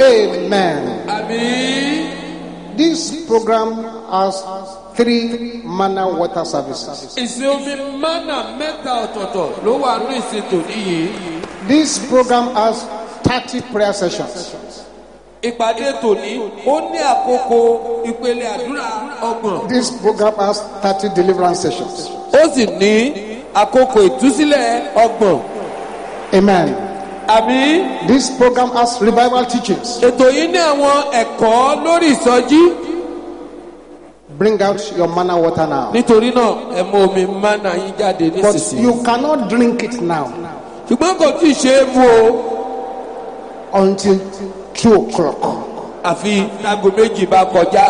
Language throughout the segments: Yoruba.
Amen. This program has three manna water services. ìsìn omi mánà mẹ́ta ọ̀tọ̀ọ̀tọ̀ ló wà ní ìsìn tòní yìí This program has 30 prayer sessions. ìpàdé tòní ó ní àkókò ìpele àdúrà ọgbọ̀n This program has 30 deliverance sessions. ó sì ní àkókò ìtúsílẹ̀ ọgbọ̀n Amen. Àmì This program has revival teachings. ètò yìí ní àwọn ẹ̀kọ́ lórí ìsọjí Bring out your manna water now. nítorí náà ẹ mú omi mánà yín jáde But nísinsìnyí you cannot drink it now ṣùgbọ́n kò tí ì ṣe é mú o until 2 o'clock. àfi tágo méjì bá kọjá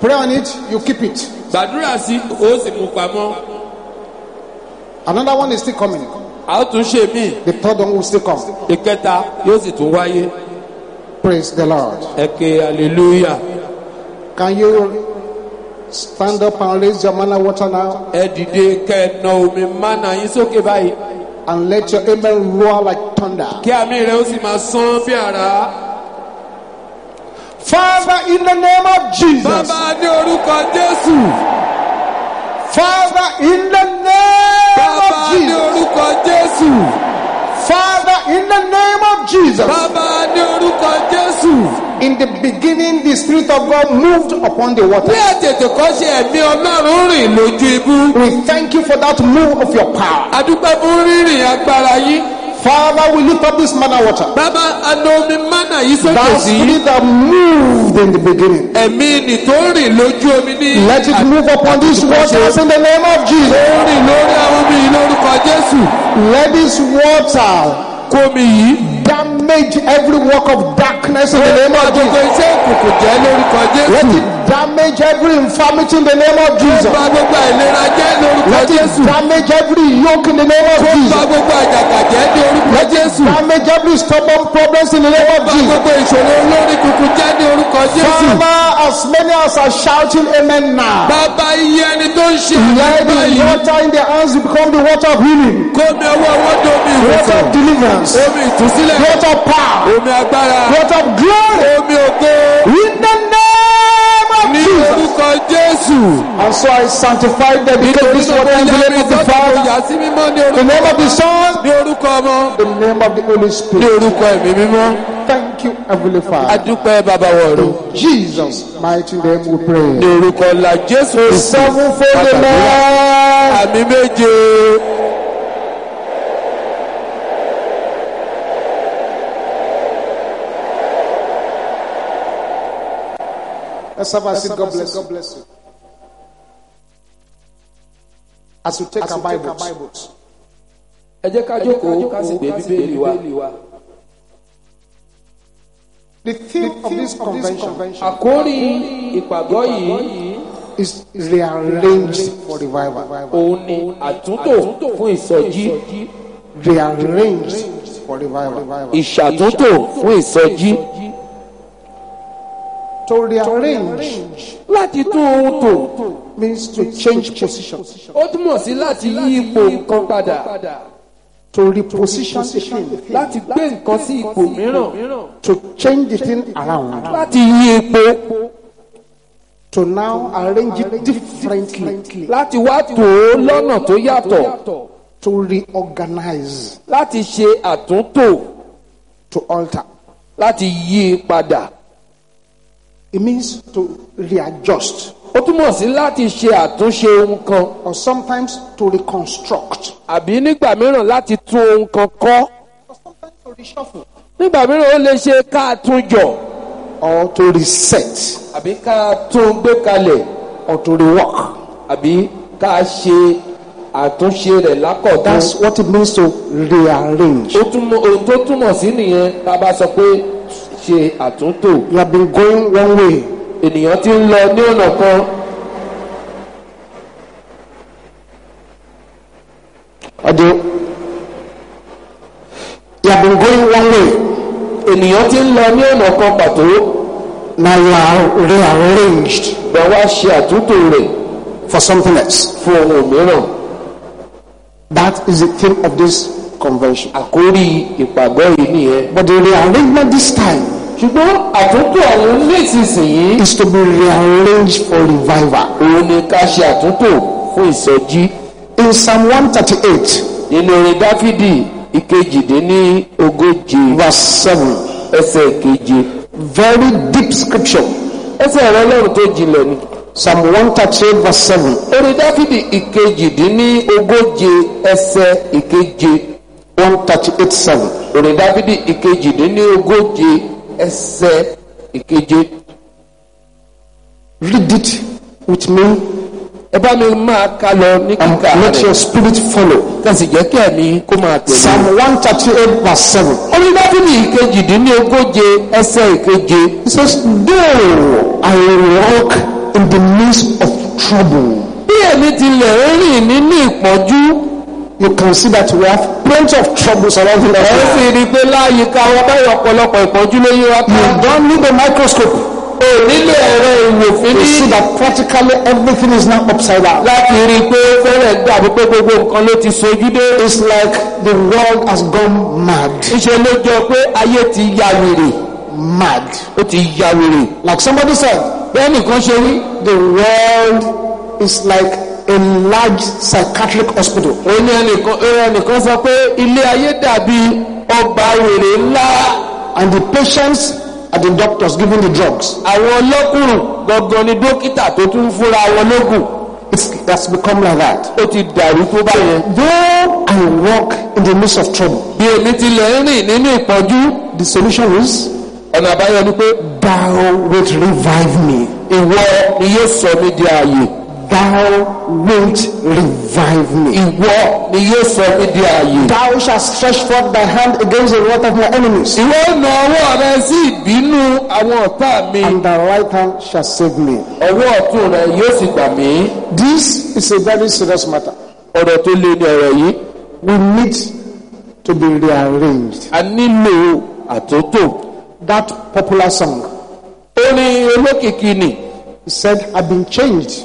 Pray on it, you keep it. gbàdúrà sí ó sì mú pamọ́ Another one is still coming. a ó tún ṣe míì The third one will still come. ìkẹta yóò sì tún wáyé Praise the Lord. ẹ ké hallelujah Can you stand up and raise your manna water now ẹ dìde kẹ ẹ na omi mánà yín sókè báyìí and let your amen roar like thunder? kí àmì rẹ ó sì máa sán bí àrá. Father, in the name of Jesus. bàbá ní orúkọ jésù Father, in the orúkọ jésù Father, in the name of Jesus. bàbá ní orúkọ jésù. In the beginning, the Spirit of God moved upon the ní water. àtètè kọ́ ṣe ẹ̀mí ọlọ́run rìn lójú ibú. We thank you for that move of your power. adúpẹ́ fún rírìn agbára yín. Father, we lift up this manna water. bàbá omi mánà yìí sókè That sí. spirit that moved in the beginning. ẹ̀mí nì tó rìn lójú omi ní. Let it move upon these waters in the name of Jesus. ó rìn lórí àwọn omi yìí lórúkọ jésù. Let this water kómi yìí. damage every work of darkness in the name of Jesus. iṣẹ́ òkùnkùn jẹ́ Let it damage every infirmity in the name of Jesus. gba gbogbo àìlera jẹ́ lórúkọ Let it damage every yoke in the name of Jesus. gbogbo àjàgà jẹ́ ní orúkọ Let it damage every stubborn problems in the name of Jesus. gbogbo ìṣòro olórí kunkun jẹ́ ní orúkọ jésù. Father, as many as are shouting amen now. bàbá iye ẹni tó ń ṣe Let the water in their hands become the water of healing, kómi ọwọ́ wọn di omi water of deliverance, omi ìtúsílẹ̀. water of power, omi agbára. water of glory. omi ògo. In the name ní orúkọ jésù. And so I sanctify them because this water in the name of the Father, ní the name of the Son, ní orúkọ ọmọ. the name of the Holy ní Spirit. orúkọ ẹ̀mí mímọ́. Thank you, Heavenly Father. adúpẹ́ bàbá wọ̀rọ̀. Jesus' mighty name we ní pray. orúkọ la jésù. Sevenfold amen. àmì méje. Let's have a seat. God bless you. God bless you. As we take our Bibles, ẹ jẹ́ ká jókòó ká sì gbé bíbélì wa. the theme of this convention àkórí ìpàgọ́ yìí is rearranged for revival. òun ni àtúntò fún ìsọjí. Rearranged for revival. ìṣàtúntò fún ìsọjí. To rearrange láti tún ohun tò. means to change position, ó túmọ̀ sí láti yí ipò nǹkan padà. to reposition the thing, láti gbé nǹkan sí ipò mìíràn. to change the thing around, láti yí epo. to now arrange it differently, láti wá tò ó lọ́nà tó yàtọ̀. to reorganize, láti ṣe àtúntò. to alter. láti yí padà. It means to readjust, ó túmọ̀ sí láti ṣe àtúnṣe ohun kan. or sometimes to reconstruct, àbí nígbà mìíràn láti tún ohun kan kọ́. or sometimes to reshuffle, nígbà mìíràn ó lè ṣe ká tún jọ. or to reset, àbí ká tún gbé kalẹ̀. or to rework. àbí ká ṣe àtúnṣe rẹ̀ lákọ̀tún. That's what it means to rearrange. ó túmọ̀ ohun tó túmọ̀ sí nìyẹn tá a bá sọ pé ṣe àtúntò. You have been going one way, ènìyàn ti ń lọ ní ọ̀nà kan. Although you have been going one way, ènìyàn ti ń lọ ní ọ̀nà kan pàtó. now you are rearranged bá wá ṣe àtúntò rẹ̀ for something else. fún ohun mìíràn. That is the theme of this convention. àkórí ìpàgọ́ yìí nìyẹn. But the rearrangement this time ṣùgbọ́n àtúntò àwọn nísinsìnyí is to be rearranged for revival. òun ni ká ṣe àtúntò fún ìsọjí In Psalm 138, nínú orin dáfídì ìkejìdínní ogóje verse 7, ẹsẹ̀ keje very deep scripture. ẹsẹ̀ rẹ lọ́run tó jinlẹ̀ ni. Psalm 138, verse 7. orin dáfídì ìkejìdínní ogóje ẹsẹ̀ ìkeje 138, 7. orin dáfídì ìkejìdínní ogóje ẹsẹ̀ ìkeje. Read it with me ẹ bá mi máa ka lọ ní kíkà let rẹ̀ your spirit follow. kẹsì jẹ́ kí ẹ̀mí kó máa tẹ̀lé. Psalm 138, verse 7. orin dáfídì ìkejìdínní ogóje ẹsẹ̀ ìkeje. It says, Though I walk in the midst of trouble, bí èmi tilẹ̀ ń rìn nínú ìpọ́njú you can see that we have plenty of troubles around ẹ̀ us. sì rí i pé láyìíká wọn báyọ̀ ọ̀pọ̀lọpọ̀ ìpọ́njú ló yí wa. You don't need a microscope o nílò ẹ̀rọ ìwòfin ní see that practically everything is now upside down. láti rí i pé fẹ́rẹ̀ dàbí pé gbogbo nǹkan ló ti sojú dé. It's like the world has gone mad. ìṣe ló jọ pé ayé ti ya wèrè Mad. ó ti ya wèrè. Like somebody said, bẹ́ẹ̀ nìkan ṣe wí. the world is like a large psychiatric hospital. ó ní ẹnìkan ẹnìkan sọ pé ilé ayé dàbí ọgbà wèrè ńlá. And the patients are the doctors giving the drugs. àwọn ọlọ́kùnrin gangan ni dókítà tó tún fúnra wọn lógún. It's, that's become like that. ó ti dàrú tó báyẹn. Though I walk in the midst of trouble, bí èmi tilẹ̀ ń rìn nínú ìpọ́njú the solution is ọ̀nà àbáyọ ni pé thou wilt revive me. ìwọ ni yóò sọ mí di ààyè Thou wilt revive me. ìwọ ni yóò sọ mí di ààyè. Thou shalt stretch forth thy hand against the wrath of my enemies, ìwọ na ọwọ́ rẹ sí ìbínú àwọn ọ̀tá mi and thy right hand shall save me. ọwọ́ ọ̀tún rẹ yóò sì gbà mí. This is a very serious matter. ọ̀rọ̀ tó lé ní ọ̀rọ̀ yìí We need to be rearranged. a nílò àtúntò. That popular song, orin olókìkí ni he said, I've been changed.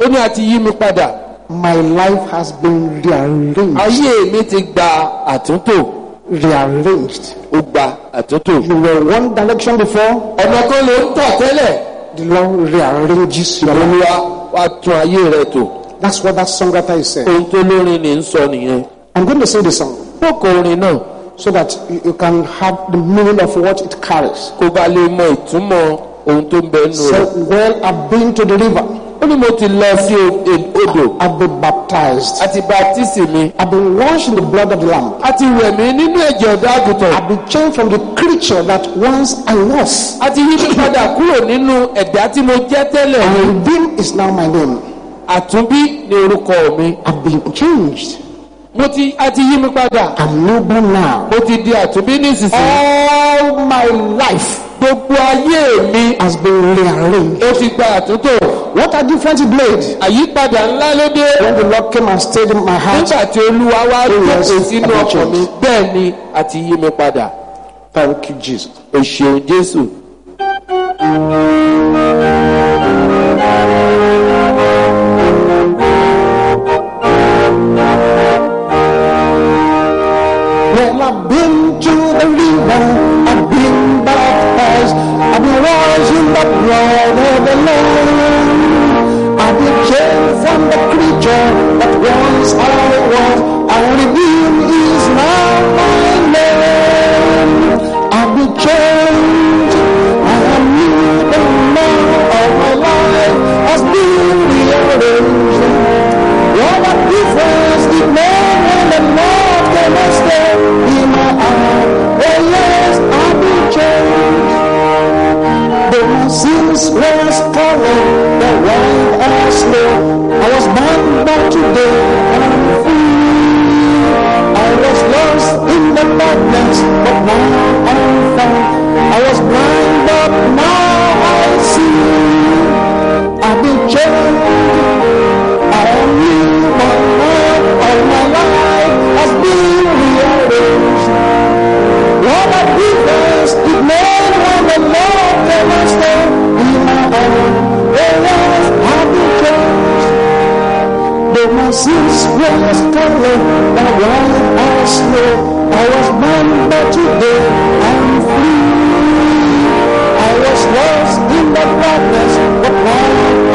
Ó ní àti yí mi padà My life has been rearranged. ayé mi ti gba àtúntò Rearranged. ó gba àtúntò. You were one direction before, ọ̀nà kan ló ń tọ̀ tẹ́lẹ̀ the Lord rearranges your life. olúwa wá tún ayé rẹ tò. That's what that songwriter is saying. ohun tó lórin ni ń sọ nìyẹn. I'm going to sing the song fọ́kọ̀ orin náà so that you, you can have the meaning of what it carries. kó ba lè mọ ìtumọ̀ ohun tó ń bẹ nínú So, well, I've been to the river. Ó ní mo ti lọ sí odò I've been baptized. àti baptisi mi I've been washed in the blood of the Lamb. àti wẹ̀ mí nínú ẹ̀jẹ̀ ọ̀dọ́ àgùntàn I've been changed from the creature that once I was. àti yí mi padà kúrò nínú ẹ̀dá tí mo jẹ́ tẹ́lẹ̀ And redeemed is now my name. àtúnbí ni orúkọ mi I've been changed. mo ti àti yí mi padà I'm newborn now. mo ti di àtúnbí nísinsìnyí All my life gbogbo ayé mi has been rearranged. ó ti gba àtúntò What a difference it made àyípadà ńlá ló dé when the Lord came and stayed in my heart. nígbà tí olúwa wá jókòó sínú ọkàn mi bẹ́ẹ̀ ni àti yí mi padà Thank you, Jesus. o ṣeun jésù. Creature that once I was, and redeemed is now my name. I've been changed, I am new, and now all my life has been rearranged. What a difference it made when the Lord came and stayed in my heart. Oh yes, I've been changed. Though my sins were scarlet, the white as snow, But today I'm free. I was lost in the darkness, but now I'm found. I was blind, but now sins were scarlet, the white as ago I was born, but today I'm free. I was lost in the darkness, but now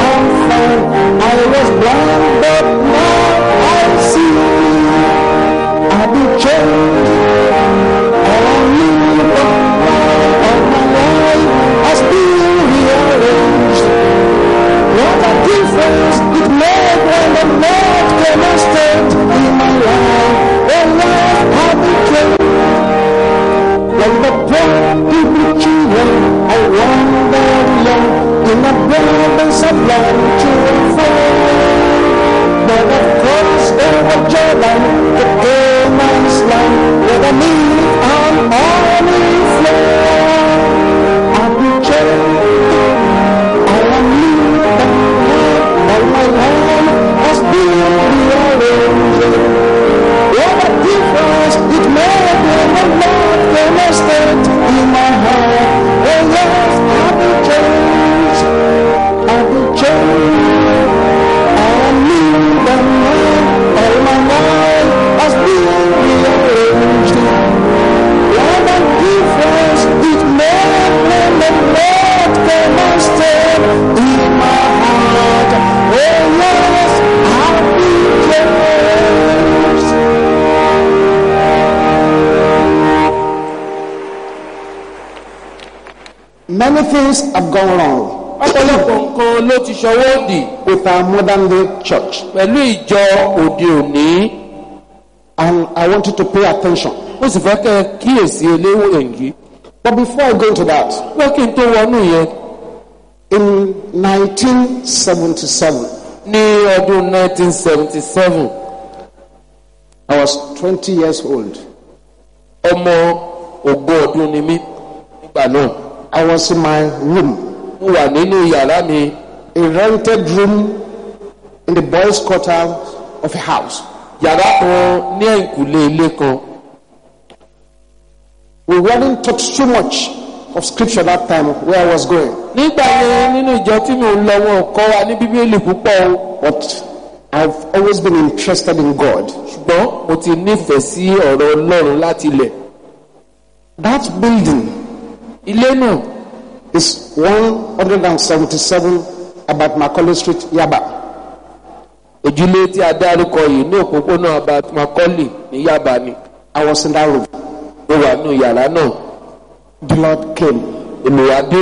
I'm found. I was blind, but now I see. I've been changed. All I need of my life has been rearranged. What a difference it made when the Lord in the abundance of love to and fro. But of course, over Jordan, the Canaan's land, where the milk and honey flow. I've been changed. I am new and all my life has been rearranged. Many things have gone wrong ọ̀pọ̀lọpọ̀ nǹkan ló ti ṣọwọ́ dì with our modern day church, pẹ̀lú ìjọ òde òní. And I want you to pay attention. ó sì fẹ́ kẹ́ kíyèsí eléwò èyí. But before I go into that, wọ́n kí n tó wọnú yẹn. in 1977, ní ọdún 1977 I was 20 years old. ọmọ ogún ọdún ni mí nígbà náà I was in my room, mo wà nínú yàrá mi. A rented room in the boys' quarter of a house. yàrá kan ní ẹ̀yìnkùlé ilé kan. We weren't taught so much of scripture that time where I was going, nígbà yẹn nínú ìjọ tí mo ń lọ wọn ò kọ́ wa ní bíbélì púpọ̀ o. But I've always been interested in God. ṣùgbọ́n mo ti nífẹ̀ẹ́ sí ọ̀rọ̀ ọlọ́run láti ilẹ̀. That building ilé náà is 177 about Macaulay Street, Yaba. ojúlé tí a dárúkọ yìí ní òpópónà abat macaulay ní yaba ni I was in that room. mo wà nínú yàrá náà The Lord came ènìyàn dé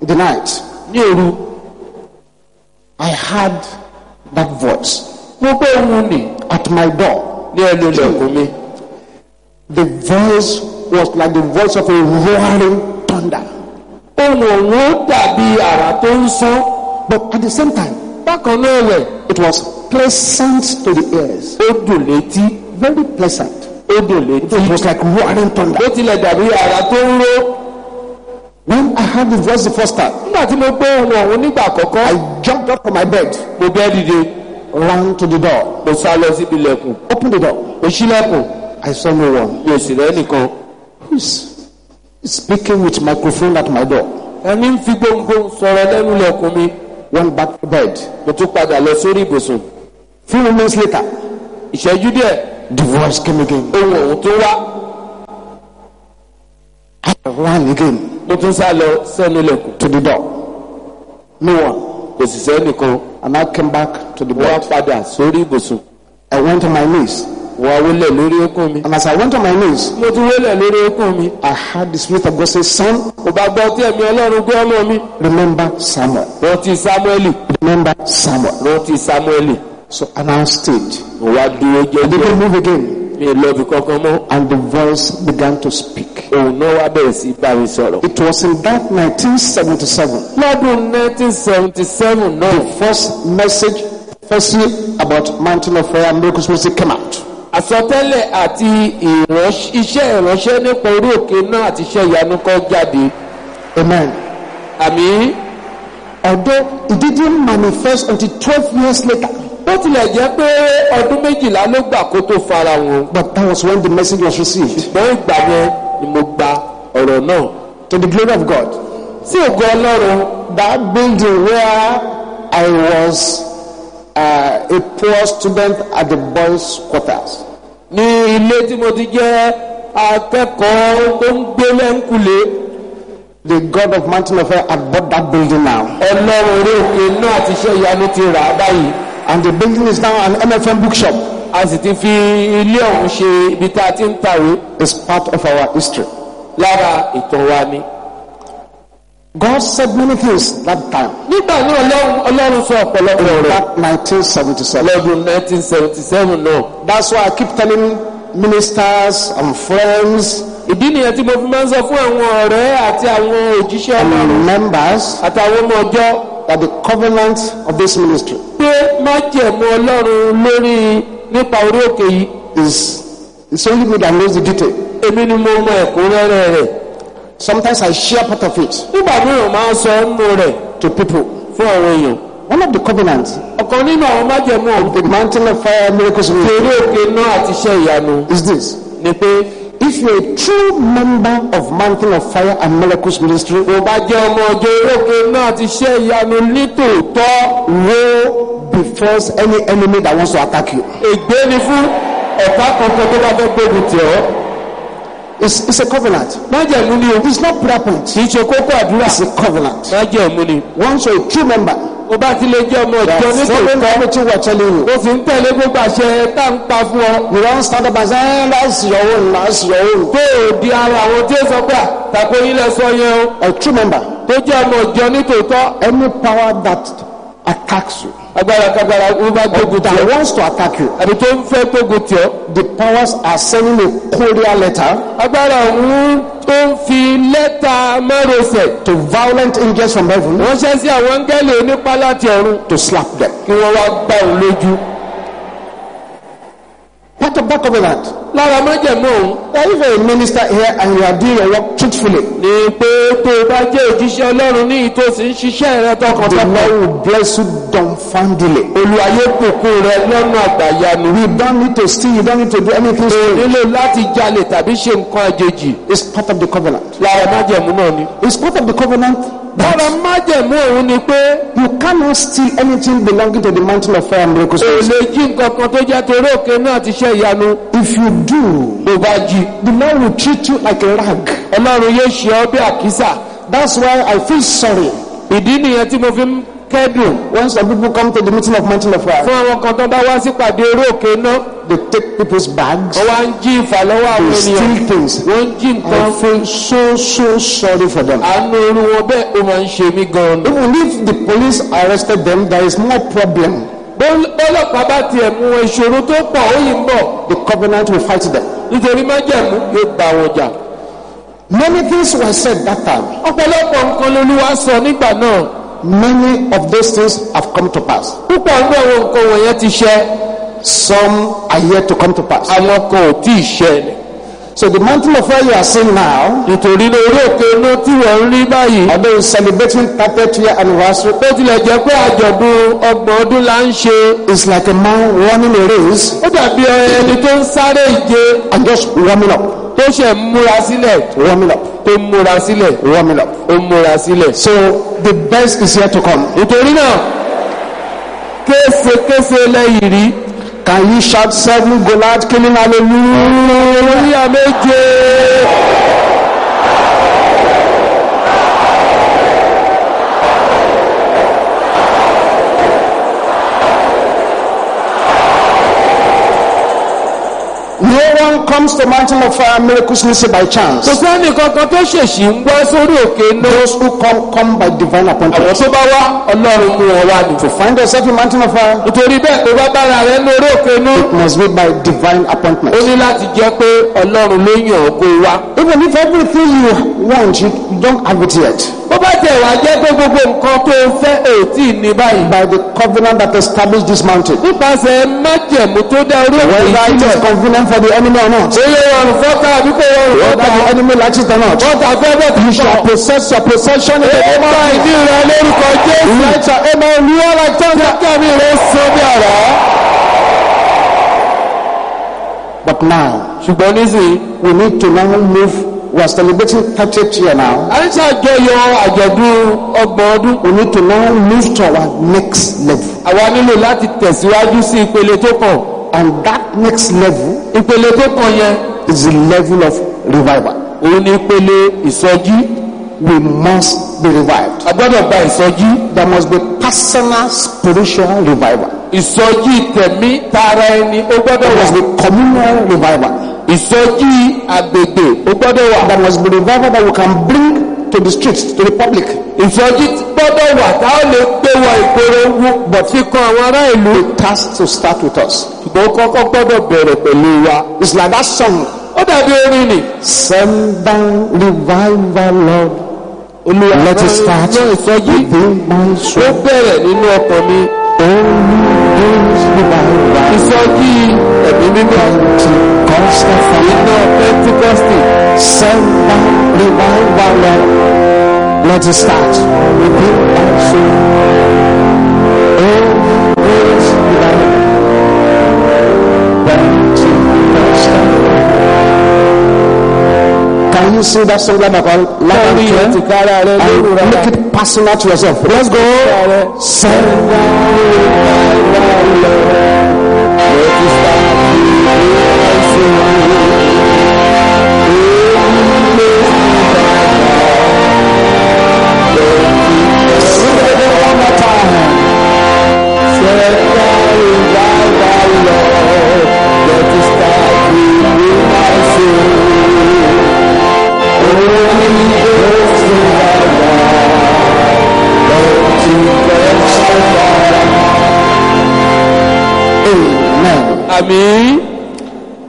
in the night. ní òru I heard that voice mo gbọ́ ohun nì at my door. ní ẹnu ilẹ̀kùn mi The voice was like the voice of a roaring thunder. ohun òun dàbí àrà tó ń sán But at the same time, bákan náà rẹ̀ it was pleasant to the ears. ó dùn létí Very pleasant. ó dùn létí It was like roaring thunder. ó tilẹ̀ dàbí àrà tó ń ró When I heard the voice the first time, nígbà tí mo gbọ́ ohun ọ̀hún nígbà àkọ́kọ́ I jumped up from my bed, mo bẹ́ dìde ran to the door, mo sá lọ síbi ilẹ̀kùn opened the door. mo ṣílẹ̀kùn I saw no one. mi ò sì rẹ́ nìkan speaking with microphone at my door? ẹni ń fi gbóngbóng sọ̀rọ̀ lẹ́nu ilẹ̀kùn mi Went back to bed. mo tún padà lọ sórí ibùsùn Few moments later, ìṣẹ́jú díẹ̀ the voice came again. ohun ọ̀hún tó wá I ran again mo tún sá lọ sẹ́nu ilẹ̀kùn to the door. No one. kò sì sẹ́nìkan And I came back to the bed. padà sórí ibùsùn I went on my knees. Wá wólẹ̀ lórí okùn mi And as I went on my knees, mo tún wólẹ̀ lórí okùn mi I heard the Spirit of God say, Son, mo bá gbọ́ tí ẹ̀mí ọlọ́run gbé ọmọ mi remember Samuel. rántí sámúẹ́lì Remember Samuel. rántí sámúẹ́lì So I now stayed. mo wá dúró I jẹ́jẹ́ didn't move again. mi ò lọ́bi kankan mọ́ And the voice began to speak. òun náà wá bẹ̀rẹ̀ sí bá mi sọ̀rọ̀. It was in that 1977, lọ́dún 1977 náà first message, first year about Mountain of Fire Miracles Ministry came out. Àsọtẹ́lẹ̀ àti iṣẹ́ ìránṣẹ́ nípa orí òkè náà àti iṣẹ́ ìyanu kan jáde Amen. àmì Although it didn't manifest until 12 years later, bó tilẹ̀ jẹ́ pé ọdún méjìlá ló gbà kó tó fara wọn but that was when the message was received. ṣùgbọ́n ìgbà yẹn ni mo gba ọ̀rọ̀ náà To the glory of God. sí ògo ọlọ́run That building where I was uh, a poor student at the boys' quarters, ní ilé tí mo ti jẹ́ akẹ́kọ̀ọ́ tó ń gbé lẹ́ńkulé The God of Mountain of Fire had bought that building now. ọlọ́run orí òkè náà ti ṣe ìyanu ti rà á báyìí And the building is now an MFM bookshop. a sì ti fi ilé ọ̀hún ṣe ibi tá a ti ń tàwé It's part of our history. lára ìtàn wa ni. God said many things that time. nígbà náà ọlọ́run ọlọ́run sọ ọ̀pọ̀lọpọ̀ rẹ̀ that 1977. lọ́dún 1977 náà. That's why I keep telling ministers and friends ìdí nìyẹn tí mo fi máa ń sọ fún àwọn ọ̀rẹ́ àti àwọn òjíṣẹ́ ọlọ́run and members àtàwọn ọmọ ọjọ́ that the covenant of this ministry pé májẹ̀mú ọlọ́run lórí nípa orí òkè yìí is it's only me that knows the detail. èmi ni mo mọ ẹ̀kúnrẹ́rẹ́ rẹ̀ Sometimes I share part of it nígbà mìíràn máa ń sọ nínú rẹ̀ to people. fún àwọn èèyàn One of the covenants, ọ̀kan nínú àwọn májẹ̀mú ọ̀hún the mountain of fire miracles ministry, orí òkè náà àti iṣẹ́ ìyanu is this. ni pé If you're a true member of Mountain of Fire and Miracles Ministry, tó bá jẹ́ ọmọ ọjọ́ orí òkè náà àti iṣẹ́ ìyanu nítòótọ́ woe befalls any enemy that wants to attack you. ègbé ni fún ọ̀tá kankan tó bá fẹ́ gbógun tì ọ́ It's, it's a covenant. májẹ̀mú ni o It's not prayer point. kì í ṣe kókó àdúrà It's a covenant. májẹ̀mú ni Once a true member, o bá ti lè jẹ́ ọmọ ìjọ are following nítòótọ́ everything we're telling you. o sì ń tẹ̀lé gbogbo àṣẹ tá ń pa fún ọ You don't stand up and say, eh, that's your own, that's your own. pé ò di ara àwọn tí ó sọ pé àtàkó yín lẹ sọ yẹn o A true member, tó jẹ́ ọmọ ìjọ nítòótọ́ any power that attacks you, agbára kagbára ó bá gbógun tì that wants to attack you, àbí tó ń fẹ́ gbógun tì ọ́ the powers are sending a courier letter. Agbára òun tó ń fi lẹ́tà márosẹ̀. To violent angels from heaven. Ránṣẹ́ sí àwọn áńgẹ́lì onípa láti ọ̀run. To slap them. kí wọ́n wá gbá òun lójú Of that covenant. lára májẹ̀mú òun That if you're a minister here and you are doing your work truthfully, ni pé tó o bá jẹ́ òjíṣẹ́ ọlọ́run ní ìtòsí ń ṣiṣẹ́ rẹ the tọkàntọkàn Lord will bless you dumbfoundedly. olùwàyé bùkún rẹ lọ́nà àgbàyanu You don't need to steal, you don't need to do anything. strange. nílò láti jalè tàbí ṣe nǹkan àjèjì It's part of the covenant. lára májẹ̀mú náà ni. It's part of the covenant that májẹ̀mú òun ni pé you cannot steal anything belonging to the mountain of fire and miracles. o lè jí nǹkan kan tó jẹ́ torí òkè náà ti ṣe ìyanu If you do, tó bá jí the Lord will treat you like a rag. ọlọ́run yóò ṣe ọ́ bí àkísà That's why I feel sorry ìdí nìyẹn tí mo fi ń kẹ́dùn when some people come to the meeting of mountain of fire. fún àwọn kan tó bá wá sípàdé orí òkè náà They take people's bags, wọ́n wá ń jí ìfàlọ́wọ́ àwọn they ènìyàn steal things. wọ́n jí nǹkan I feel so, so sorry for them. àánú irú wọn bẹ́ẹ̀ ó máa ń ṣe mí gan-an. Even if the police arrested them, there is more problem. bọ́lọ́pàá bá tiẹ̀ mú ìṣòro tó pọ̀ ó yìí ń bọ̀ The covenant will fight them. nítorí májẹ̀mú yóò bá wọn jà. Many things were said that time. ọ̀pọ̀lọpọ̀ nǹkan lolúwa sọ nígbà náà Many of those things have come to pass. púpọ̀ nínú àwọn nǹkan wọ̀nyẹn ti ṣẹ Some are yet to come to pass. àwọn kan ò tí ì ṣẹ ni. So the mountain of fire you are seeing now, nítorí ní orí òkè inú tí wọ́n ń rí báyìí although it's celebrating 30th year anniversary, bó tilẹ̀ jẹ́ pé àjọ̀dún ọgbọ̀n ọdún la ń ṣe it's like a man running a race ó dàbí ẹni tó ń sáré ìje and just warming up, tó ń múra sílẹ̀ warming up, tó múra sílẹ̀ warming up. ó múra sílẹ̀. So the best is yet to come. nítorí náà késekése lẹ́yìn rí Can you shout seven Goliath killing hallelujah? oríyá méje comes to mountain of fire miracles ministry by chance. kò sẹ́ni kankan tó ṣèṣì ń wá sórí òkè náà Those who come come by divine àwọn appointment. tó bá wá ọlọ́run mú wọn wá ni. To find yourself in mountain of fire nítorí bẹ́ẹ̀ tó bá bára rẹ lórí òkè náà must be by divine ó appointment. ní láti jẹ́ pé ọlọ́run ló yàn ọ́ kó wá. Even if everything you want, you don't have it yet. Bó bá tẹ̀ wá jẹ́ pé gbogbo nǹkan tó fẹ́ ò tí ì ní báyìí. By the covenant that established this mountain. nípasẹ̀ májẹ̀mú tó dá orí òkè Whether yìí it is convenient for the enemy or not. ó yẹ ọrùn fọ́tà àbí kò rọrùn Whether fọ́tà. the enemy likes it or not. fọ́tà fẹ́ bẹ́ẹ̀ tí You shall possess your possession in the ó name of bá ìdí rẹ lórúkọ jésù. Let your amen roar like thunder. kẹ́mi rẹ ọ̀rọ̀. But now, ṣùgbọ́n nísìnyí. we need to now move. We are celebrating 30th year now. a ń ṣàjọyọ̀ àjọ̀dún ọgbọ̀n ọdún. We need to now move to our next level. àwa nílò láti tẹ̀síwájú sí ìpele tó kàn. And that next level ìpele tó kàn yẹn is the level of revival. òun ni ìpele ìsọjí We must be revived. a gbọ́dọ̀ gba ìsọjí There must be personal spiritual revival. ìsọjí tẹ̀mí tara ẹni ó gbọ́dọ̀ There wà must be communal revival. Ìsọjí agbègbè ó gbọ́dọ̀ wà There must be revival that we can bring to the streets, to the public. ìsọjí gbọ́dọ̀ wà tá a lè gbé wọ ìgboro wú bọ̀ fi kan àwọn ará ìlú It has to start with us. ṣùgbọ́n ó kọ́kọ́ gbọ́dọ̀ bẹ̀rẹ̀ pẹ̀lú wa It's like that song. ó dàbí orin nì Send down revival, Lord. olúwa Let it start within my ó soul. bẹ̀rẹ̀ nínú ọkàn mi Holy revival. ìsọjí ẹ̀mí mímọ́ Pentecostal fire. iná pentikọ́sì Send down revival, Lord. Let it start within my kára rẹ lóru and rẹ make it personal to yourself. Let's go. Send Àmì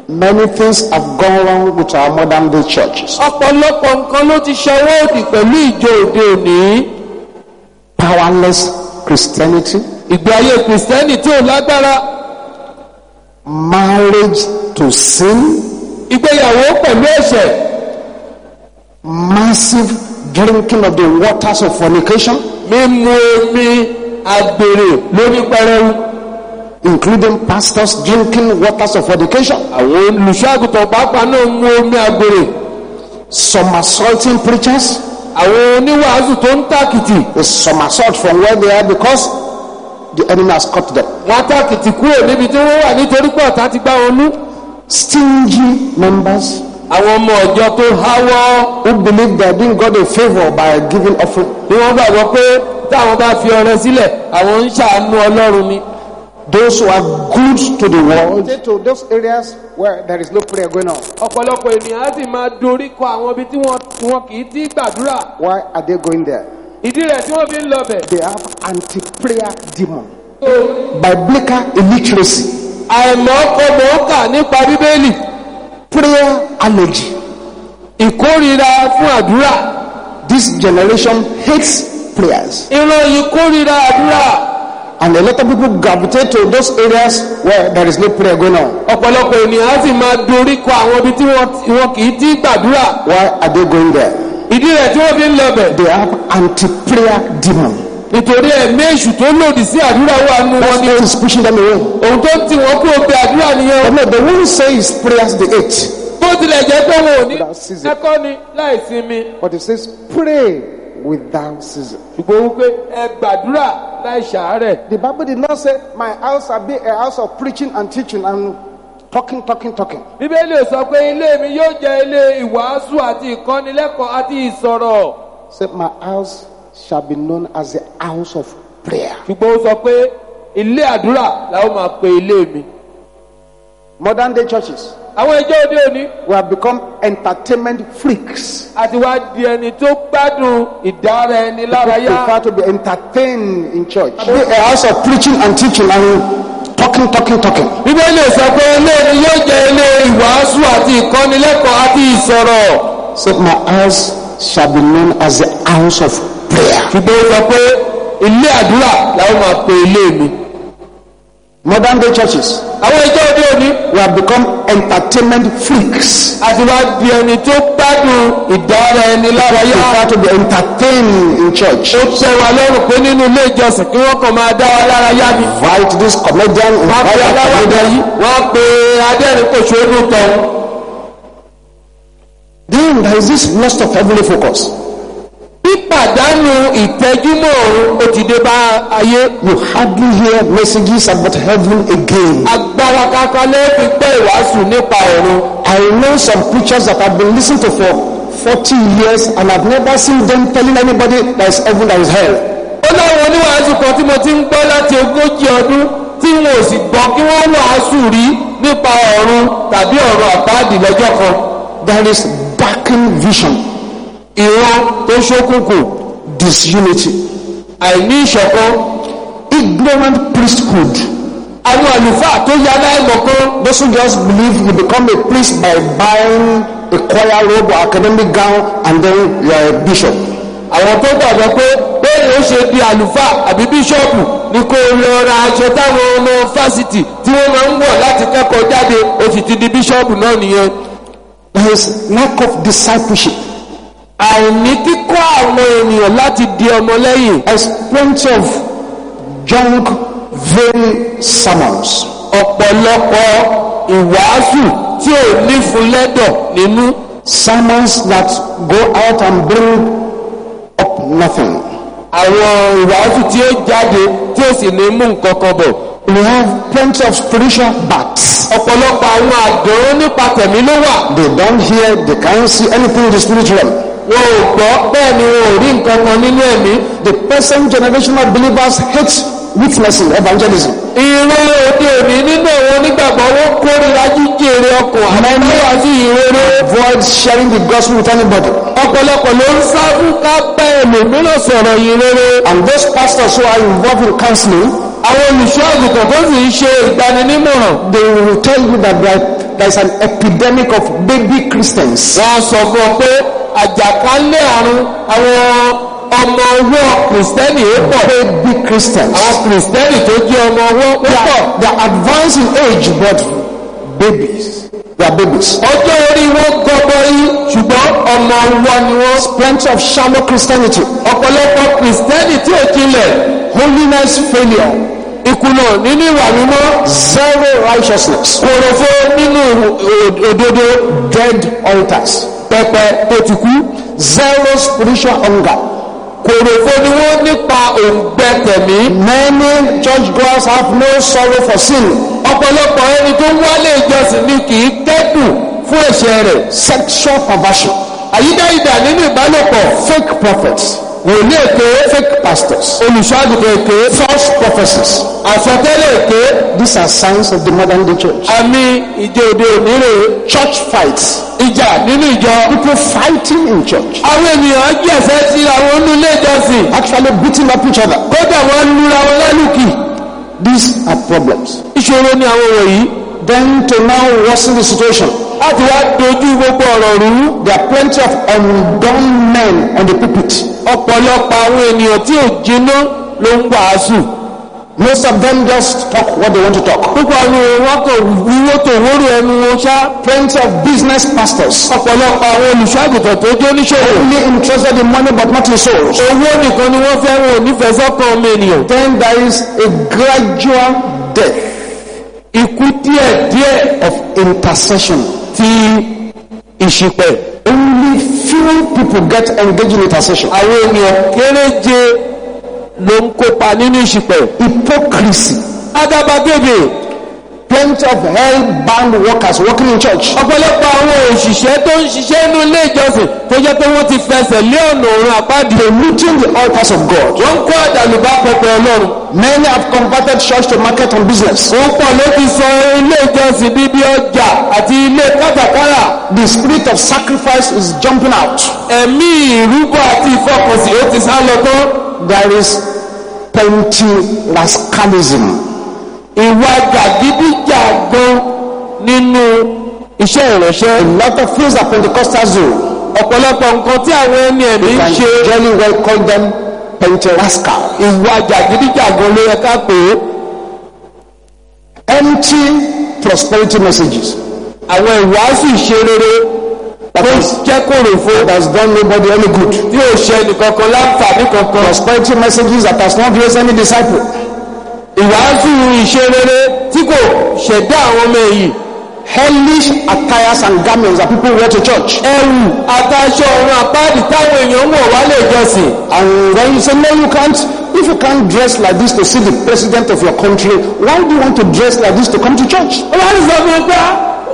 Many things have gone wrong with our modern day churches. ọ̀pọ̀lọpọ̀ nǹkan ló ti ṣọwọ́ òdì pẹ̀lú ìjọ òde òní. Powerless Christianity, ìgbé ayé kìrìsìtẹ́nì tí ò lágbára. Marriage to sin, ìgbéyàwó pẹ̀lú ẹ̀ṣẹ̀. Massive drinking of the waters of fornication, mímu omi àgbèrè lóní pẹrẹu including pastors drinking waters of fornication, àwọn olùṣọ́àgùtàn pàápàá náà mu omi àgbèrè. Somersaulting preachers, àwọn oníwàásù tó ń tàkìtì. They somersault from where they are because the enemy has caught them. wọn tàkìtì kúrò níbi tí wọ́n wà nítorí pé ọ̀tá ti gbá wọn mú. Stingy members àwọn ọmọ ọjọ́ tó háwọ́. who believe they are doing God a favor by giving offering. ni wọ́n gbàgbọ́ pé táwọn bá fi ọrẹ sílẹ̀ àwọn ń ṣàánú ọlọ́run ni Those who are good to the world to those areas where there is no prayer going on. ọ̀pọ̀lọpọ̀ ènìyàn á sì máa dorí kọ àwọn ibi tí wọ́n kì í tí gbàdúrà Why are they going there? ìdí rẹ̀ tí wọ́n fi ń lọ bẹ̀. They have anti-prayer demon. biblical illiteracy, àìmọ̀ kọmọ̀ọ́kà nípa bíbélì prayer allergy. ìkórira fún àdúrà This generation hates prayers. ìran yìí kórira àdúrà And a lot of people gravitate to those areas where there is no prayer going on. ọ̀pọ̀lọpọ̀ ènìyàn á sì máa dorí kọ àwọn ibi tí wọ́n kì í tí gbàdúrà Why are they going there? ìdí rẹ̀ tí wọ́n fi ń lọ bẹ̀. They have anti-prayer demon. nítorí ẹ̀mí èṣù tó lòdì sí àdúrà wà nù wọn That's ni what is pushing them away. ohun tó ti wọn kúrò pé àdúrà nìyẹn But no, they won't say it's prayers they hate. bó tilẹ̀ jẹ́ pé wọn ò ní ẹ̀kọ́ ni láì sinmi But it says pray without ceasing. ṣùgbọ́n wípé ẹ gbàdúrà láì ṣàárẹ̀ The Bible did not say my house shall be a house of preaching and teaching and talking, talking, talking. bíbélì ò sọ pé ilé mi yóò jẹ́ ilé ìwàásù àti ìkọ́nilẹ́kọ̀ọ́ àti ìsọ̀rọ̀ Say my house shall be known as the house of prayer. ṣùgbọ́n ó sọ pé ilé àdúrà làwọn máa pe ilé mi. Modern day churches àwọn ìjọ òde òní we have become entertainment freaks. àti wá di ẹni tó gbádùn ìdára ẹni lárayá Prefer to be entertained in church. Be a house of preaching and teaching and talking, talking, talking. bíbélì sọ pé ilé mi yóò jẹ́ ilé ìwàásù àti ìkọ́nilẹ́kọ̀ọ́ àti ìsọ̀rọ̀ Say my house shall be known as the house of prayer. ṣùgbọ́n ó sọ pé ilé àdúrà làwọn máa pe ilé mi. Modern day churches àwọn ìjọ òde òní we have become entertainment freaks. àti wá di ẹni tó gbádùn ìdára ẹni lárayá. Prefer to be entertained in church. ó tẹ́ wa lọ́rùn pé nínú ilé ìjọsìn kí wọ́n kàn máa dá wa lárayá ni. Invite this comedian, invite that comedian. wọ́n pe adẹ́rìn pòṣónú tán. Then there is this loss of heavenly focus. Pípàdánù ìtẹ́júmọ́ ọ̀run ó ti dé bá ayé You hardly hear messages about heaven again. agbára kankan ló fi gbọ́ ìwàásù nípa ọ̀run I know some preachers that I've been listening to for 40 years and I've never seen them telling anybody there is heaven, there is hell. ó láwọn oníwàásù kan tí mo ti ń gbọ́ láti ogójì ọdún tí wọn ò sì gbọ́ kí wọ́n wàásù rí nípa ọ̀run tàbí ọ̀run àpáàdì lọ́jọ́ kan There is darkened vision, ìran tó ṣókùnkùn disunity, àìní ìṣọ̀kan ignorant priesthood. àwọn àlùfáà tó ya láìmọ̀kan Those who just believe you become a priest by buying a choir robe or academic gown and then you are a bishop. àwọn tó gbàgbọ́ pé bẹ́ẹ̀ ó ṣe di àlùfáà àbí bíṣọ́ọ̀pù ni kó lọ ra aṣọ táwọn ọmọ fásitì tí wọ́n máa ń wọ̀ láti kẹ́kọ̀ọ́ jáde ó sì ti di bíṣọ́ọ̀pù náà nìyẹn There is lack of discipleship. Àìní kíkọ́ àwọn ènìyàn láti di ọmọlẹ́yìn There's plenty of junk, vain sermons. ọ̀pọ̀lọpọ̀ ìwàásù tí ò ní fún lẹ́dọ̀ nínú Sermons that go out and bring up nothing. àwọn ìwàásù tí ó jáde tí ó sì ní mú nǹkan kan bọ̀ We have plenty of spiritual bats. ọ̀pọ̀lọpọ̀ àwọn àdán nípa tẹ̀mí ló wà They don't hear, they can't see anything in the spiritual. Wọn ò gbọ́ bẹ́ẹ̀ ni wọn ò rí nǹkan kan nínú ẹ̀mí The present generation of believers hate witnessing, evangelism. ìran òde òní nínú àwọn onígbàgbọ́ wọn kórìíra jíjèrè ọkàn mẹ́wàá sí ìrere Avoid sharing the gospel with anybody. ọ̀pọ̀lọpọ̀ ló ń sá fún ká bá ẹlòmíràn sọ̀rọ̀ ìrere And those pastors who are involved in counseling, àwọn olùṣọ́ àgùntàn tó sì ń ṣe ìgbaninímọ̀ràn they will tell you that there, there is an epidemic of baby Christians. wọ́n sọ fún ọ pé àjàkálẹ̀ àrùn àwọn ọmọ ọwọ́ kìrìsìtẹ́nì ó pọ̀ Baby Christians. àwọn kìrìsìtẹ́nì tó jẹ́ ọmọ ọwọ́ ó pọ̀ they are in age, but babies. They are babies. ọjọ́ orí wọn gọbọ yìí ṣùgbọ́n ọmọ ọwọ́ ni wọ́n Plenty of shallow Christianity. ọ̀pọ̀lọpọ̀ kìrìsìtẹ́nì tí ò jinlẹ̀ Holiness failure. ìkùnà nínú ìwà mímọ́ Zero righteousness. kòròfo nínú òdodo Dead altars. Pẹpẹ tó ti kú Zero spiritual hunger. kòròfo ni wọ́n nípa òǹgbẹ tẹ̀mí Many churchgoers have no sorrow for sin. ọ̀pọ̀lọpọ̀ ẹni tó wálé ìjọsìn ni kì í kẹ́dùn fún ẹ̀ṣẹ̀ rẹ̀ Sexual perversion. àyídáyidà nínú ìbálòpọ̀ Fake prophets. Wòlíì èké Fake pastors. olùṣọ́àgùtàn èké False prophecies. àsọtẹ́lẹ̀ èké These are signs of the modern day church. àmì ìjọ òde òní rè Church fights. ìjà nínú ìjọ People fighting in church. àwọn ènìyàn jẹ̀sẹ̀ sí àwọn onílé ìjọsìn Actually beating up each other. kódà wọ́n lura wọn lálùkì These are problems. ìṣòro ni àwọn wọ̀nyí Then to now worsen the situation. láti wá dojú gbogbo ọ̀rọ̀ rú There are plenty of undone men on the pulpit. Ọ̀pọ̀lọpọ̀ àwọn ènìyàn tí ò jiná ló ń wàásù Most of them just talk what they want to talk. púpọ̀ àwọn wọn kò wíwó tó wóró ẹnu wọn ṣá Plenty of business pastors. ọ̀pọ̀lọpọ̀ àwọn olùṣọ́àgùtàn tó jó níṣòwò Only interested in money but not in souls. owó nìkan ni wọ́n fẹ́ wọn ò nífẹ̀ẹ́ sọ́kàn ọmọ ènìyàn Then there is a gradual death ikú díẹ̀ díẹ̀ of intercession. ti ìṣìpẹ̀ Only few people get engaged in intercession. àwọn ènìyàn kéréje ló ń kópa nínú ìṣìpẹ̀ Hypocrisy. adábàgbèbè Plenty of hell-bound workers working in church. ọ̀pọ̀lọpọ̀ àwọn òṣìṣẹ́ tó ń ṣiṣẹ́ inú ilé ìjọsìn tó jẹ́ pé wọ́n ti fẹsẹ̀ lé ọ̀nà òun àpáàdì Polluting the altars of God. wọ́n kó àdàlùbá pẹpẹ ọlọ́run Many have converted church to market and business. wọ́n pọ̀ ló ti sọ ilé ìjọsìn bíbí ọjà àti ilé kátàkárà The spirit of sacrifice is jumping out. ẹ̀mí ìrúbọ àti ìfọkànsìn ó ti sá lọ tán There is Pentecostalism. Ìwà jàgídíjàgan nínú iṣẹ́ ìránṣẹ́ A lot of things are Pentecostals do. ọ̀pọ̀lọpọ̀ nǹkan tí àwọn ẹni ẹ̀mí ń ṣe jolly well call them Pentecostal. ìwà jàgídíjàgan ló yẹ ká pè é Empty prosperity messages. àwọn ìwàásù ìṣerere tó jẹ́ kòròfo That has done nobody any good. tí ò ṣe láǹfààní kankan Prosperity messages that has not raised any disciple. Ìwàásù ìṣerere tí kò ṣẹ̀dá àwọn ọmọ ẹ̀yìn hellish attires and garments that people wear to church. ẹrù àtàṣọ ọ̀run àpáàdì táwọn èèyàn wọ̀ wálé ìjọsìn And when you say, no, you can't, if you can't dress like this to see the president of your country, why do you want to dress like this to come to church? wọ́n sọ fún un pé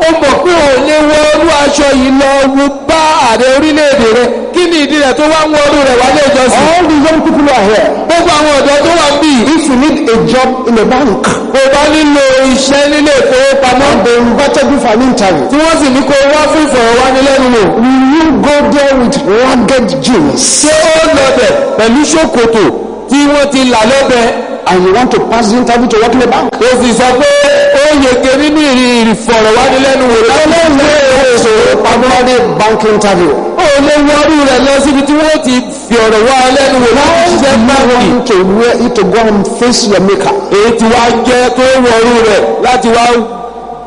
ó mọ̀ pé ò lè wọ orú aṣọ yìí lọ wo bá ààrẹ orílẹ̀-èdè rẹ. Kí ni ìdí rẹ̀ tó wá ń wọ orú rẹ̀ wálé ìjọsìn? All the young people are here, gbogbo àwọn ọ̀dọ́ tó wà bí if you need a job in a bank, kò bá nílò iṣẹ́ nílé ìfowópamọ́. they invited you for an interview, tí wọ́n sì ní kó wá fún ìfọ̀rọ̀wánilẹ́nuwò. Will you go there with ragged jeans? Ṣé ó lọ́bẹ̀ pẹ̀lú ṣòkòtò tí wọ́n ti là lọ́bẹ̀ and you want to pass the interview to work in a bank? ó sì sọ pé ó yege nínú ìfọ̀rọ̀wánilẹ́nuwò láti It's a ordinary bank interview. ó lè wọrú rẹ̀ lọ síbi tí wọ́n ti fi ọ̀rọ̀ wá lẹ́nuwò láti ṣiṣẹ́ báńkì You want to wear it to go and face your maker. èyí tí wá jẹ́ tó wọrú rẹ̀ láti wá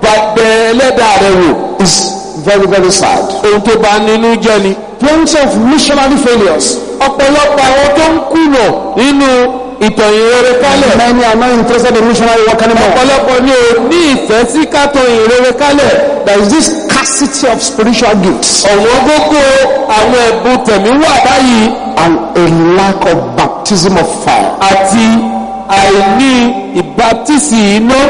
gbàgbẹ́ ẹlẹ́dàá rẹ̀ wò It's very, very sad. ohun tó bá nínú jẹ́ ni Plenty of missionary failures. Ọ̀pọ̀lọpọ̀ àwọn tó ń kùnà nínú ìtàn ìrere kálẹ̀ Many are not interested in missionary work anymore. ọ̀pọ̀lọpọ̀ ni ò ní ìfẹ́ sí kátó ìrere kálẹ̀ There is this scarcity of spiritual gifts ọ̀wọ́n gógó àwọn ẹ̀bùn tẹ̀mí wà báyìí and a lack of baptism of fire. àti àìní ìbátísì iná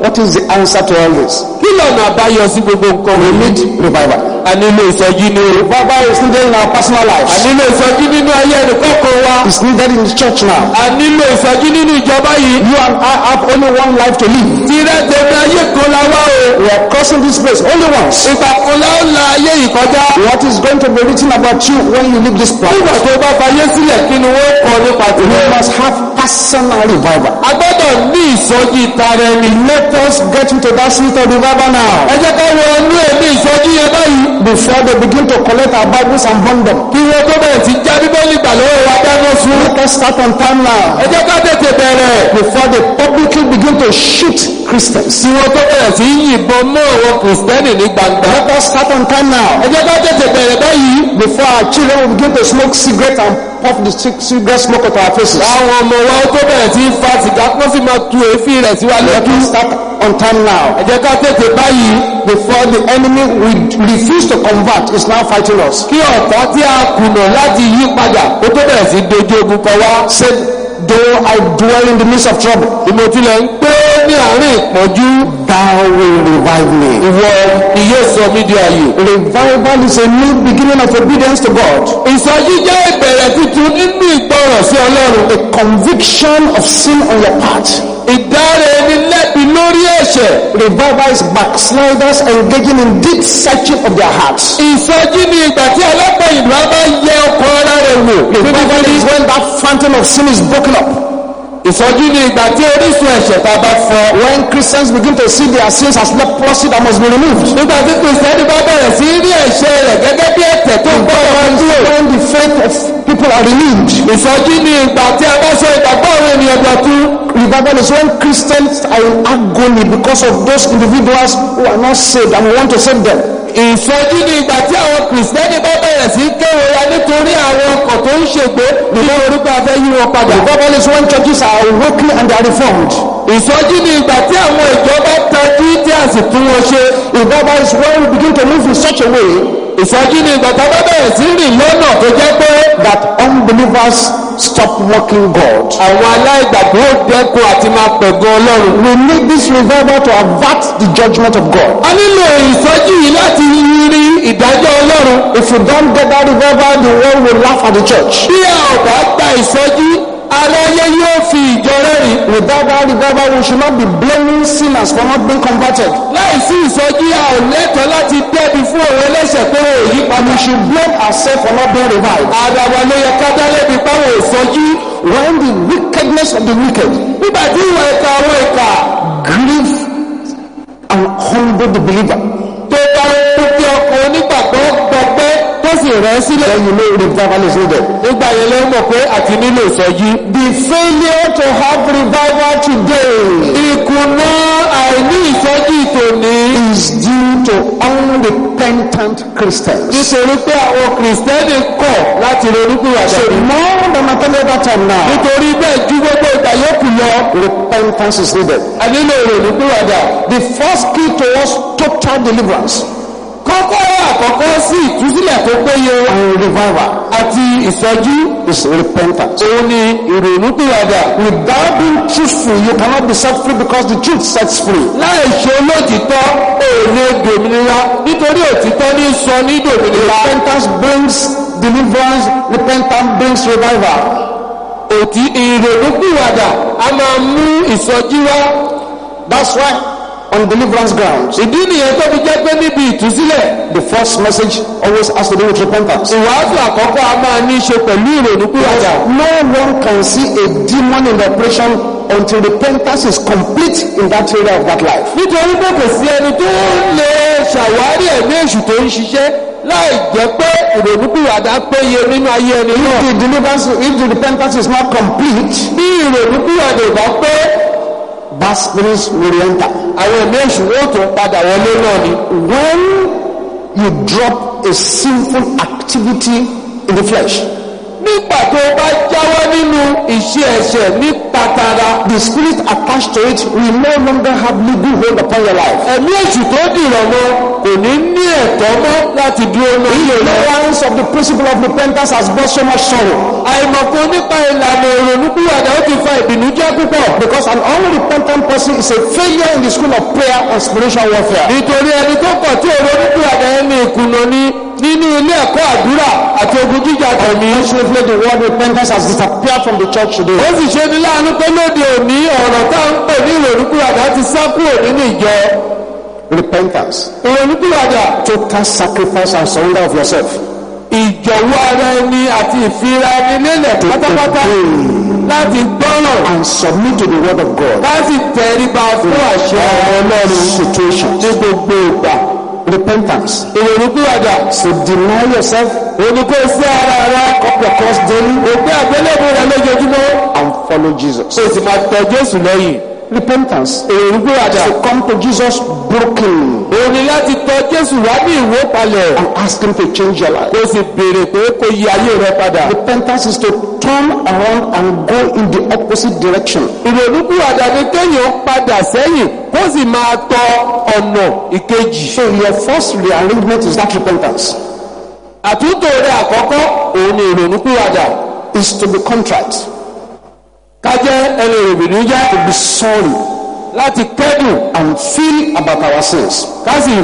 What is the answer to all this? kí lọ́nà àbáyọ sí gbogbo nǹkan We need revival. A nílò ìsọjí ní o Revival is needed in our personal a lives. nílò ìsọjí nínú ayé ẹnìkọ̀ọ̀kan wa It's needed in the church now. a nílò ìsọjí nínú ìjọba yìí You and I have only one life to live. tirẹ̀ tẹ̀mí ayé kan la wá o We are crossing this place only once. ìgbà kan la ó la ayé yìí kọjá What is going to be written about you when you leave this nígbà planet? tó bá fayé sílẹ̀ kí ni wọ́n kọ nípa tìrẹ must have personal revival. a gbọ́dọ̀ ní ìsọjí tara ẹni Let us get into that of revival now. ẹ jẹ́ ká wọ inú ẹ̀mí ìsọjí yẹn báyìí Before they begin to collect our Bibles and burn them. kí wọ́n tó bẹ̀rẹ̀ sí já bíbélì gbà lọ́wọ́ wa dáná sun Let us start on time now. ẹ jẹ́ ká tètè bẹ̀rẹ̀ Before they publicly begin to shoot Christians. tí wọ́n tó bẹ̀rẹ̀ sí yìnbọn mọ́ àwọn kìrìsìtẹ́nì ní gbangba Let us start on time now. ẹ jẹ́ ká tètè bẹ̀rẹ̀ báyìí Before our children will begin to smoke cigarette and puff the cig- cigarette smoke at our faces. àwọn ọmọ wa ó tó bẹ̀rẹ̀ sí fa sìgá kó sì máa tu èéfín rẹ̀ sí wa Let us start on time now. ẹ jẹ́ ká tètè báyìí Before the enemy we refuse to convert is now fighting us. kí ọ̀tá tí a kùnà láti yí padà ó tó bẹ̀rẹ̀ sí dojú ogun kọ wá Said, though I dwell in the midst of trouble, ìmọ̀tìlẹ̀ ń pé ní àárín ìpọ́njú thou will revive me. ìwọ ni yóò sọ mí di ààyè Revival is a new beginning of obedience to God. ìsọjí jẹ́ ìbẹ̀rẹ̀ tuntun nínú ìgbọràn sí ọlọ́run A conviction of sin on your part. ìdáre ẹni lẹ́bi lórí ẹ̀ṣẹ̀ Revival is backsliders engaging in deep searching of their hearts. ìsọjí ni ìgbà tí ọlọ́pàá ìdúrà bá yẹ ọkàn ara rẹ̀ wò Revival is when that fountain of sin is broken up. Ìsọjí ni ìgbà tí orísun ẹ̀ṣẹ̀ tá a bá fọ́ When Christians begin to see their sins as leprosy that must be removed. nígbà tí kìrìsìtẹ́nì bá bẹ̀rẹ̀ sí rí ẹ̀ṣẹ̀ rẹ̀ gẹ́gẹ́ bí ẹ̀tẹ̀ tó ń gbọ́ ọ̀rọ̀ dúró When the faith of people are renewed. ìsọjí ni ìgbà tí a bá sọ ìgbàgbọ́ àwọn ènìyàn dọ̀tún Revival is when Christians are in agony because of those individuals who are not saved and we want to save them. Ìsọjí ni ìgbà tí àwọn kìrìsìtẹ́nì bá bẹ̀rẹ̀ sí kéwòrán nítorí àwọn ọkọ̀ tó ń ṣègbè. Nítorí pé a fẹ́ yí wọn padà. Revival is when churches are awakening and they are reformed. ìsọjí ni ìgbà tí àwọn ìjọba tajú tí a sì tún wọn ṣe. Revival is when we begin to move in such a way. Ìsọjí ni ìgbà tí a bá bẹ̀rẹ̀ sí rìn lọ́nà tó jẹ́ pé that unbelievers stop mocking God. àwọn aláìgbàgbọ́ dẹ́kun àti máa pẹ̀gàn ọlọ́run We need this revival to avert the judgment of God. a nílò ìsọjí yìí láti rí ìdájọ́ ọlọ́run If you don't get that revival, the world will laugh at the church. bí a ò bá gba ìsọjí aráyé yóò fi ìjọ rẹ́rìn Without that revival, we should not be blaming sinners for not being converted. láìsí ìsọjí a ò lẹ́tọ̀ọ́ láti dẹ́bi fún òun ẹlẹ́ṣẹ̀ pé ó yí And we should blame ourselves for not being revived. wa ló yẹ ká dálẹ́bi báwo ìsọjí. When the wickedness of the wicked nígbà tí ìwà ìka àwọn ìka grieve and humble the believer, sì rẹ̀ sílẹ̀ then you know revival is needed. nígbà yẹn ló mọ̀ pé àti nílò ìsọjí The failure to have revival today ìkùnà àìní ìsọjí tòní is due to unrepentant Christians. nítorí pé àwọn kìrìsìtẹ́nì kọ̀ láti ronúkúwàdà So more than at any other time now, nítorí bẹ́ẹ̀ ju gbogbo ìgbà yòókù lọ repentance is needed. a nílò ronúkúwàdà. The first key towards total deliverance kọ́kọ́rọ́ àkọ́kọ́ sí ìtúsílẹ̀ tó péye àti ìsọjí is repentance. òun ni ìrònúkúwàdà. Without being truthful, you cannot be set free because the truth sets free. láì ṣe olótìtọ́ òòlù dòmìnira nítorí òtítọ́ ní sọ ní dòmìnira. Repentance brings deliverance, repentance brings revival. òtí ìrònúkúwàdà a máa mú ìsọjí wá. That's why on deliverance grounds, ìdí nìyẹn tó fi jẹ́ pé níbi ìtúsílẹ̀ the first message always has to do with repentance. ìwàásù àkọ́kọ́ a máa ní í ṣe pẹ̀lú ìrònúkúwàdà. No one can see a demon in operation until repentance is complete in that area of that life. nítorí pé kò sí ẹni tó lè ṣàwárí ẹ̀mí èṣù tó ń ṣiṣẹ́ láì jẹ́ pé ìrònúkúwàdà péye nínú ayé ẹni náà. If the deliverance, if the repentance is not complete, bí ìrònúkúwàdà ò bá pé will enter. àwọn ẹ̀mí èṣù ó tún padà wọlé náà ni. When you drop a sinful activity in the flesh, nígbà tó bá jáwọ́ nínú ìṣe ẹ̀ṣẹ̀ ní tatara the spirit attached to it will no longer have legal hold upon your life. ẹ̀mí èṣù tó dìrọ̀ mọ́ kò ní ní ẹ̀tọ́ mọ́ láti dúró lórí rẹ̀. Ignorance of the principle of repentance has brought so much sorrow àìmọ̀kan nípa ìlànà ìrònúkúwàdà ó ti fa ìbìnújẹ́ púpọ̀. because an unrepentant person is a failure in the school of prayer and spiritual warfare. nítorí ẹni tó pọ̀ tí ìrònúkúwàdà ẹni ìkùnà ní nínú ilé ẹ̀kọ́ àdúrà àti ogun jíjà tẹ̀mí. Unfortunately, the word repentance has disappeared from the church today. ó sì ṣe ní láàánú pé lóde òní ọ̀rọ̀ tá à ń pè ní ìrònúkúwàdà ti sá kúrò nínú ìjọ. Repentance, ìrònúkúwàdà total sacrifice and surrender of yourself. ìjọ̀wọ́ ara ẹni àti ìfira ẹni lélẹ̀ pátápátá láti gbọ́ràn and submit to the word of God. láti tẹríba fún àṣẹ ọlọ́run Situation. ní gbogbo ìgbà. Repentance. ìrònúkúwàdà So deny yourself òní kó sí ara rẹ up your cross daily òpin àgbélébù rẹ lójoojúmọ́ and follow Jesus. kó o sì máa tọ jésù lẹ́yìn. Repentance. ìrònúkúwàdà To come to Jesus broken òní láti tọ jésù wá ní ìwó palẹ̀ and ask him to change your life. o sì béèrè pé kó yí ayé rẹ padà. Repentance is to turn around and go in the opposite direction. ìrònúkúwàdà ni kéèyàn padà sẹ́yìn kó sì máa tọ ọ̀nà ìkejì. So your first rearrangement is that repentance. àtúntò rẹ àkọ́kọ́ òun ni ìrònúkúwàdà Is to be contrite, ká jẹ́ ẹni ìròbìnú jẹ́ to be sorry láti kẹ́dùn and feel about our sins. ká sì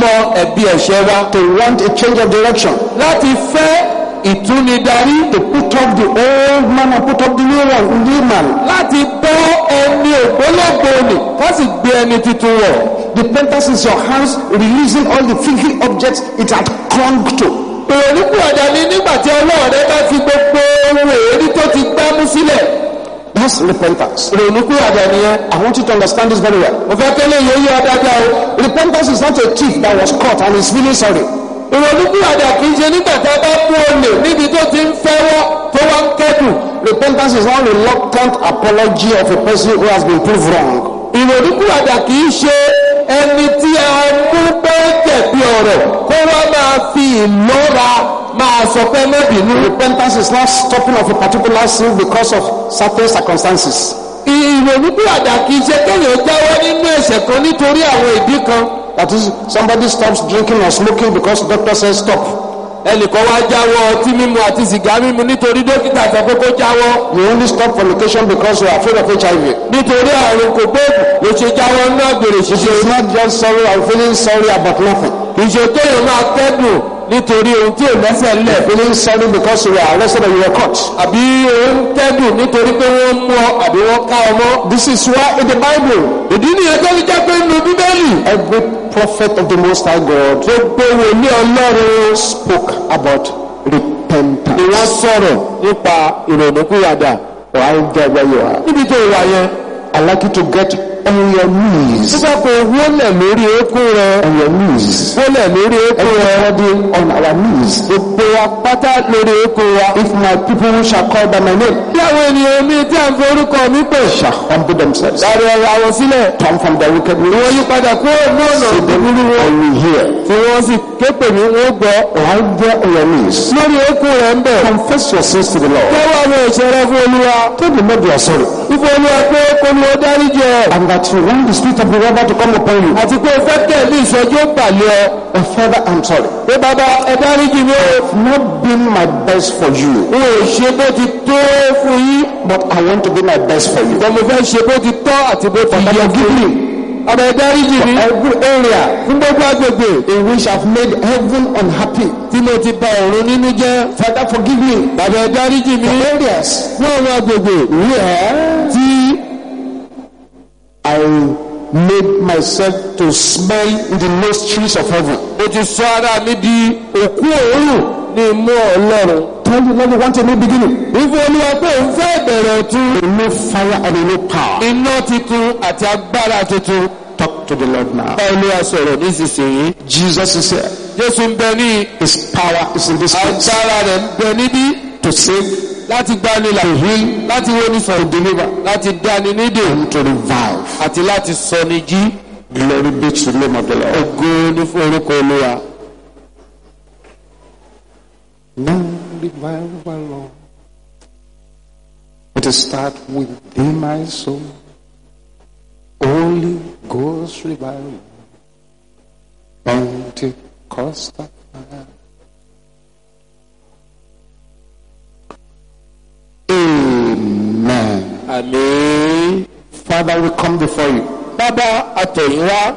mọ ẹ̀bi ẹ̀ṣẹ̀ wa To want a change of direction. láti fẹ́ ìtúnidarí To put off the old man and put up the new one, new man. láti bọ́ ẹni ògbólógbò nì ká sì gbé ẹni tuntun wọ̀. Repentance is your hands releasing all the filthy objects it had clung to. ìrònúkúwàdà ni nígbà tí ọlọ́run rẹ bá fi gbogbo ohun èrí tó ti gbámú sílẹ̀. That's repentance. nìyẹn. I want you to understand this very well. Repentance is not a thief that was caught and is feeling sorry. Ìrònúkúwàdà kì í ṣe nígbà tá a bá mú olè níbi tó ti ń fẹ́wọ́ tó wá ń kẹ́dùn. Repentance is not reluctant apology of a person who has been proved wrong. ìrònúkúwàdà kì í ṣe ẹni tí a mú pé jẹ̀bi ọ̀rọ̀ kó wá máa fi ìlọ́ra máa sọ pé mẹ́bìnú. Repentance is not stopping of a particular sin because of certain circumstances. ìrònúkúwàdà kì í ṣe kéèyàn jáwọ́ nínú ẹ̀ṣẹ̀ kan nítorí àwọn ìdí kan. That is, somebody stops drinking or smoking because doctor says stop. ẹnìkan wá jáwọ́ ọtí mímu àti sìgá mímu nítorí dókítà sọ pé kó jáwọ́ You only stop fornication because you are afraid of HIV. nítorí àrùn kò gbóògùn ló ṣe jáwọ́ náà gbèrè ṣíṣe. It's not just sorry, I'm feeling sorry about nothing. ìṣètòyìn máa kẹ́dùn nítorí ohun tí ò lẹ́sẹ̀ ńlẹ̀. Feeling sorry because you were arrested and you were caught. àbí òun kẹ́dùn nítorí pé wọ́n mú ọ àbí wọ́n ká ọ mọ́. This is why in the Bible, ìdí nìyẹn tó fi jẹ́ pé nínú bíbélì every prophet of the Most High God gbogbo wòlíì ọlọ́run spoke about ni repentance. wọ́n sọ̀rọ̀ nípa ìrònúkúwàdà Right there where you are. níbi tó wà yẹn. I'd like you to get on your knees. nígbà kó wólẹ̀ lórí eékún rẹ On your knees. wólẹ̀ lórí eékún rẹ Everybody on our knees. gbogbo wa pátá lórí eékún wa. If my people shall call by my name bí àwọn ènìyàn mi tí à ń forúkọ mi pè shall humble themselves, láàárín ọ̀rọ̀ àwọn sílẹ̀ turn from their wicked ways, wọ́n yí padà kúrò ní ọ̀nà búburú wọn I will hear. tí wọ́n sì képe mi wọ́n gbọ́ Right there on your knees. lórí eékún rẹ̀ ń bẹ̀. Confess your sins to the Lord. kẹ́wọ́ àwọn ìṣẹ̀rẹ̀ fún olúwa Tell the Lord you are fífún olúwa pé olúwa dárí jẹ. And that you want the spirit of the Lord to come upon you. àti pé o fẹ́ tẹ̀lé ìṣẹ́jú pàlẹ́ ọ. Oh, Father, I'm sorry. pé bàbá ẹ dárí jì mí o. I've not been my best for you, n ò ṣe bó ti tó fún yín. But I want to be my best for you. ṣùgbọ́n mo fẹ́ ṣe bó ti tọ́ àti bó ti yẹ fún yín ọmọ ẹ dárí jì mí Every area fún gbogbo agbègbè. in which I've made heaven unhappy, tí mo ti bà ọ̀run nínú jẹ́. Father, forgive me. bàbá ẹ dárí jì mí Areas fún àwọn agbègbè. where tí I made myself to smell in the nostrils of heaven. mo ti sọ ara mi di òkú òórùn ní imú ọlọ́run Tell the Lord you want a new beginning, fífún olúwa pé òun fẹ́ ìbẹ̀rẹ̀ ọ̀tun a new fire and a new power. iná titun àti agbára tuntun Talk to the Lord now. bá olúwa sọ̀rọ̀ nísinsìnyí Jesus is here. jésù ń bẹ ní His power is in this place agbára rẹ̀ ń bẹ níbí to save, láti gbanilà to heal, láti sàn to deliver, láti dáni nídè àti láti sọni jí Glory be to the name of the Lord. ògo ní fún orúkọ olúwa. It start within my soul. Holy Ghost revival. Pentecostal fire. Àmín. Father, we come before you. bàbá àtọ̀yìnwá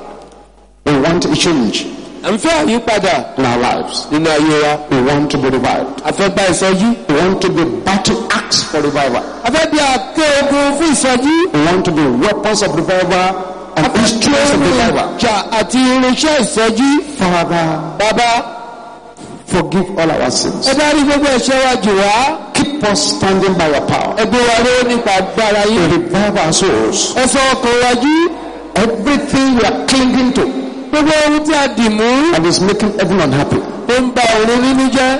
We want a change à ń fẹ́ àyípadà in our lives. nínú ayé wa. We want to be revived. a fẹ́ gba ìsọjí. We want to be battle axe for revival. a fẹ́ di àké ogun fún ìsọjí. We want to be weapons of revival and instruments of revival. ìjà àti irinṣẹ́ ìsọjí. Father, bàbá forgive all our sins. ẹ dárí gbogbo ẹ̀ṣẹ̀ wa jù wá. Keep us standing by your power. ẹgbẹ́ wa ló nípa agbára yín. Revive our souls. ẹ sọ ọkàn wa jí. Everything we are clinging to gbogbo ohun tí a dì mú and is making everyone unhappy. tó ń ba òun nínú jẹ́.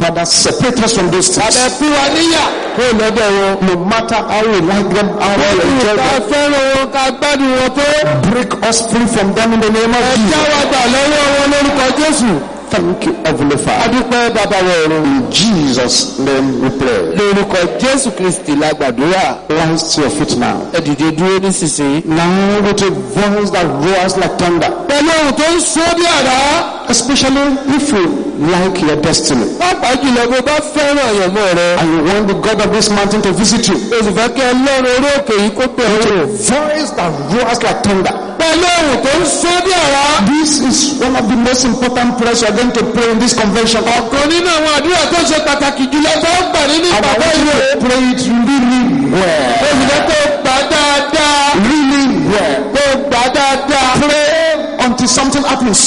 Father, separate us from those àbẹ̀ things. fún wa níyà kó lọ́dọ̀ wọn. No matter how we like them, how we enjoy ká them, fẹ́ràn wọn ká gbádùn wọn tó. break us free from them in the name of ẹ já Jesus. wa gbà lọ́wọ́ wọn lórúkọ Jésù. Thank you, Heavenly Father. adúpẹ́ bàbá wa ọ̀run. In Jesus' name we pray. lórúkọ Jésù Kristi la gbàdúrà. Rise to your feet now. ẹ dìde dúró nísinsìnyí. Now with a voice that roars like thunder, pẹ̀lú ohun tó ń sọ bí àrá. especially if you like your destiny pàápàá jùlọ bó bá fẹ́ràn àyànmọ́ rẹ. and you want the God of this mountain to visit you. o sì fẹ́ kí Ọlọ́run orí òkè yìí kó bẹ̀ ọ́ wò. Voice that roars like thunder. pẹ̀lú ohun tó ń sọ bí àrá. This is one of the most important prayers you are going to pray in this convention. ọ̀kan nínú àwọn àdúrà tó ṣe pàtàkì jùlọ tó ń gbà nínú I ìpàdé want ìwé. you to pray it really well. o sì fẹ́ kó gbà dáadáa. Really well. kó gbà dáadáa. Pray until something happens.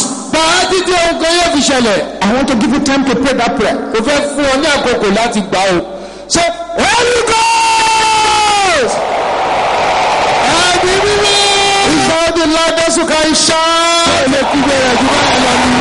Gbà á títí ohun kan yóò fi ṣẹlẹ̀. I want to give you time to pray that prayer. o fẹ́ fún ọ ní àkókò láti gbà o. Say, Holy Ghost! ẹ̀mí Lord those who can shout. ó lè kí bẹ̀rẹ̀ jù báyìí lọ ní.